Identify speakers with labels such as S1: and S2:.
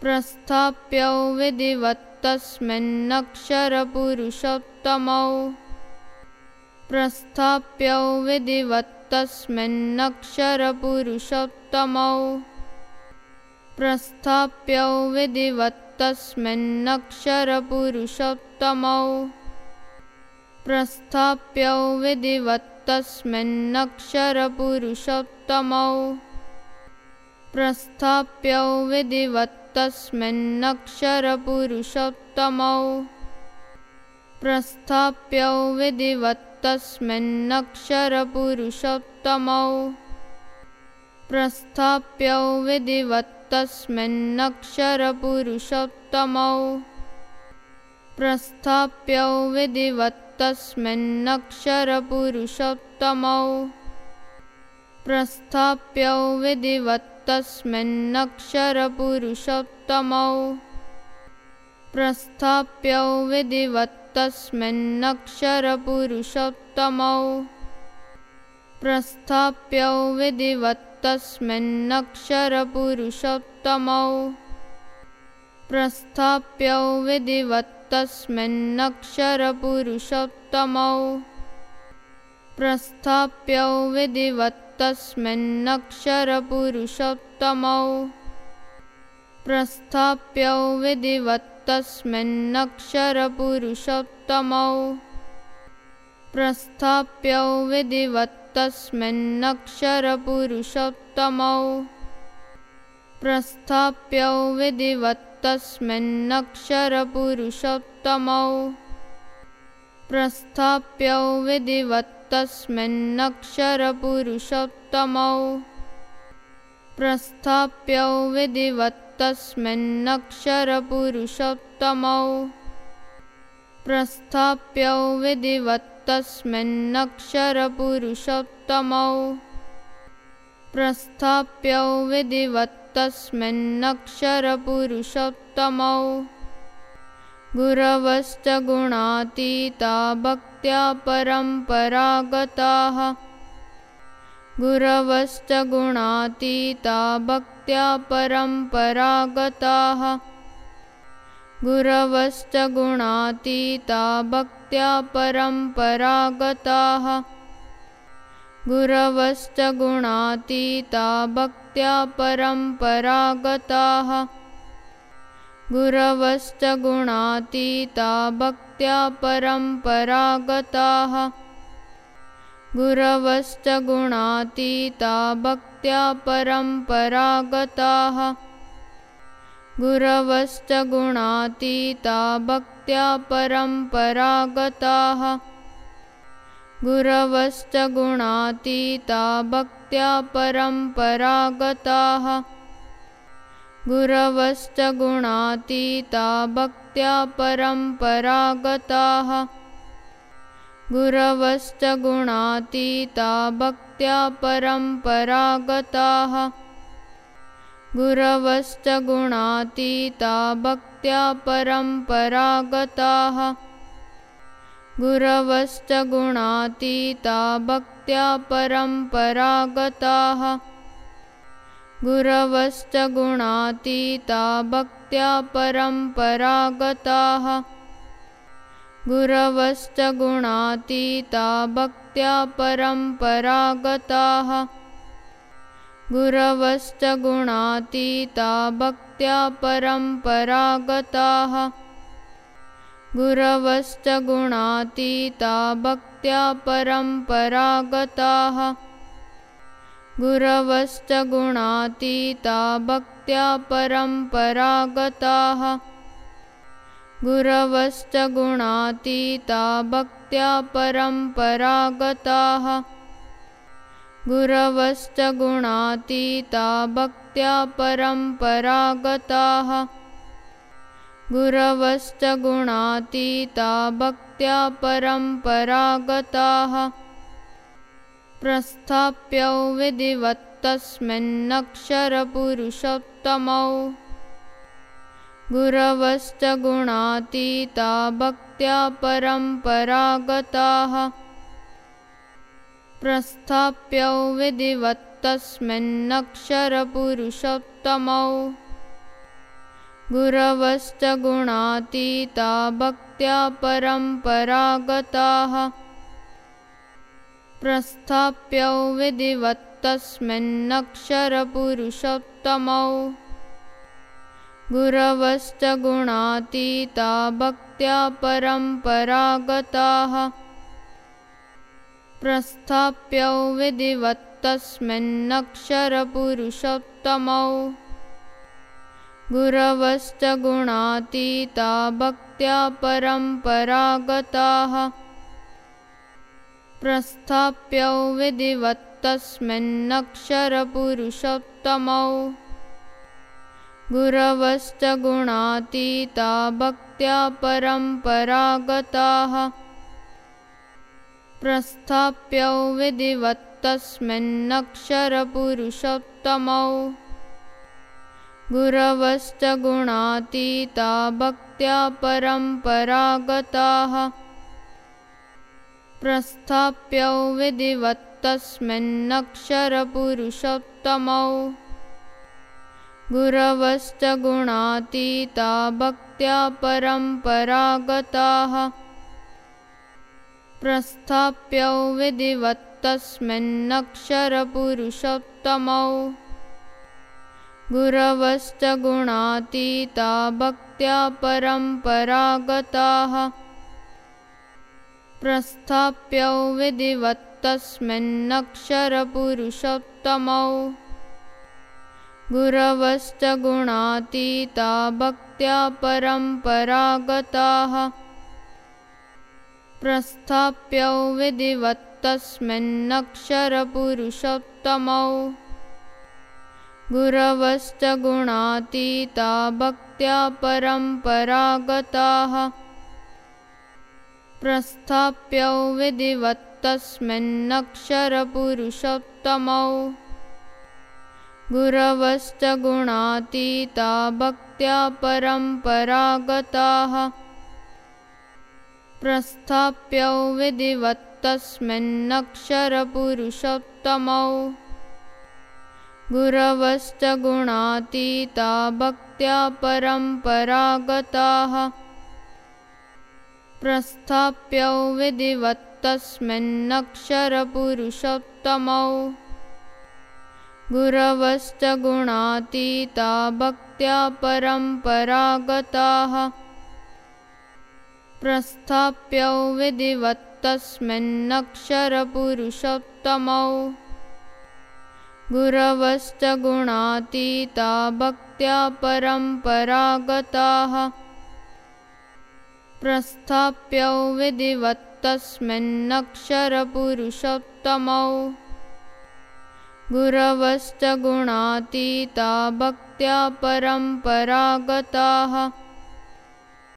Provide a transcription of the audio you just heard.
S1: प्रस्थाप्यौ विधिवत्तस्मिन्नक्षरपुरुषोत्तमौ। प्रस्थाप्यौ विधिवत्तस्मिन्नक्षरपुरुषोत्तमौ। प्रस्थाप्यौ विधिवत्तस्मिन्नक्षरपुरुषोत्तमौ। प्रस्थाप्यौ विधिवत्तस्मिन्नक्षरपुरुषोत्तमौ। प्रस्थाप्यौ विधिवत्तस्मिन्नक्षरपुरुषोत्तमौ प्रस्थाप्यौ विधिवत्तस्मिन्नक्षरपुरुषोत्तमौ। प्रस्थाप्यौ विधिवत्तस्मिन्नक्षरपुरुषोत्तमौ। प्रस्थाप्यौ विधिवत्तस्मिन्नक्षरपुरुषोत्तमौ। प्रस्थाप्यौ विधिवत्तस्मिन्नक्षरपुरुषोत्तमौ प्रस्थाप्यौ विधिवत्तस्मिन्नक्षरपुरुषोत्तमौ। प्रस्थाप्यौ विधिवत्तस्मिन्नक्षरपुरुषोत्तमौ। प्रस्थाप्यौ विधिवत्तस्मिन्नक्षरपुरुषोत्तमौ। प्रस्थाप्यौ विधिवत्तस्मिन्नक्षरपुरुषोत्तमौ प्रस्थाप्यौ विधिवत्तस्मिन्नक्षरपुरुषोत्तमौ प्रस्थाप्यौ विधिवत्तस्मिन्नक्षरपुरुषोत्तमौ प्रस्थाप्यौ विधिवत्तस्मिन्नक्षरपुरुषोत्तमौ प्रस्थाप्यौ विधिवत्तस्मिन्नक्षरपुरुषोत्तमौ प्रस्थाप्यौ विधिवत्तस्मिन्नक्षरपुरुषोत्तमौ प्रस्थाप्यौ विधिवत्तस्मिन्नक्षरपुरुषोत्तमौ प्रस्थाप्यौ विधिवत्तस्मिन्नक्षरपुरुषोत्तमौ गुरवश्च गुणातीता भक्त्या परम्परागताः। गुरवश्च गुणातीता भक्त्या परम्परागताः। गुरवश्च गुणातीता भक्त्या परम्परागताः। गुरवश्च गुणातीता भक्त्या परम्परागताः गुरवश्च गुणातीता भक्त्या परम्परागताः। गुरवश्च गुणातीता भक्त्या परम्परागताः। गुरवश्च गुणातीता भक्त्या परम्परागताः। गुरवश्च गुणातीता भक्त्या परम्परागताः गुरवश्च गुणातीता भक्त्या परम्परागताः। गुरवश्च गुणातीता भक्त्या परम्परागताः। गुरवश्च गुणातीता भक्त्या परम्परागताः। गुरवश्च गुणातीता भक्त्या परम्परागताः गुरवश्च गुणातीता भक्त्या परम्परागताः। गुरवश्च गुणातीता भक्त्या परम्परागताः। गुरवश्च गुणातीता भक्त्या परम्परागताः। गुरवश्च गुणातीता भक्त्या परम्परागताः गुरवश्च गुणातीता भक्त्या परम्परागताः। गुरवश्च गुणातीता भक्त्या परम्परागताः। गुरवश्च गुणातीता भक्त्या परम्परागताः। गुरवश्च गुणातीता भक्त्या परम्परागताः प्रस्थाप्यौ विधिवत्तस्मिन्नक्षरपुरुषोत्तमौ। गुरवश्च गुणातीता भक्त्या परम्परागताः। प्रस्थाप्यौ विधिवत्तस्मिन्नक्षरपुरुषोत्तमौ। गुरवश्च गुणातीता भक्त्या परम्परागताः प्रस्थाप्यौ विधिवत्तस्मिन्नक्षरपुरुषोत्तमौ। गुरवश्च गुणातीता भक्त्या परम्परागताः। प्रस्थाप्यौ विधिवत्तस्मिन्नक्षरपुरुषोत्तमौ। गुरवश्च गुणातीता भक्त्या परम्परागताः प्रस्थाप्यौ विधिवत्तस्मिन्नक्षरपुरुषोत्तमौ। गुरवश्च गुणातीता भक्त्या परम्परागताः। प्रस्थाप्यौ विधिवत्तस्मिन्नक्षरपुरुषोत्तमौ। गुरवश्च गुणातीता भक्त्या परम्परागताः प्रस्थाप्यौ विधिवत्तस्मिन्नक्षरपुरुषोत्तमौ। गुरवश्च गुणातीता भक्त्या परम्परागताः। प्रस्थाप्यौ विधिवत्तस्मिन्नक्षरपुरुषोत्तमौ। गुरवश्च गुणातीता भक्त्या परम्परागताः प्रस्थाप्यौ विधिवत्तस्मिन्नक्षरपुरुषोत्तमौ। गुरवश्च गुणातीता भक्त्या परम्परागताः। प्रस्थाप्यौ विधिवत्तस्मिन्नक्षरपुरुषोत्तमौ। गुरवश्च गुणातीता भक्त्या परम्परागताः प्रस्थाप्यौ विधिवत्तस्मिन्नक्षरपुरुषोत्तमौ। गुरवश्च गुणातीता भक्त्या परम्परागताः। प्रस्थाप्यौ विधिवत्तस्मिन्नक्षरपुरुषोत्तमौ। गुरवश्च गुणातीता भक्त्या परम्परागताः प्रस्थाप्यौ विधिवत्तस्मिन्नक्षरपुरुषोत्तमौ। गुरवश्च गुणातीता भक्त्या परम्परागताः। प्रस्थाप्यौ विधिवत्तस्मिन्नक्षरपुरुषोत्तमौ। गुरवश्च गुणातीता भक्त्या परम्परागताः प्रस्थाप्यौ विधिवत्तस्मिन्नक्षरपुरुषोत्तमौ। गुरवश्च गुणातीता भक्त्या परम्परागताः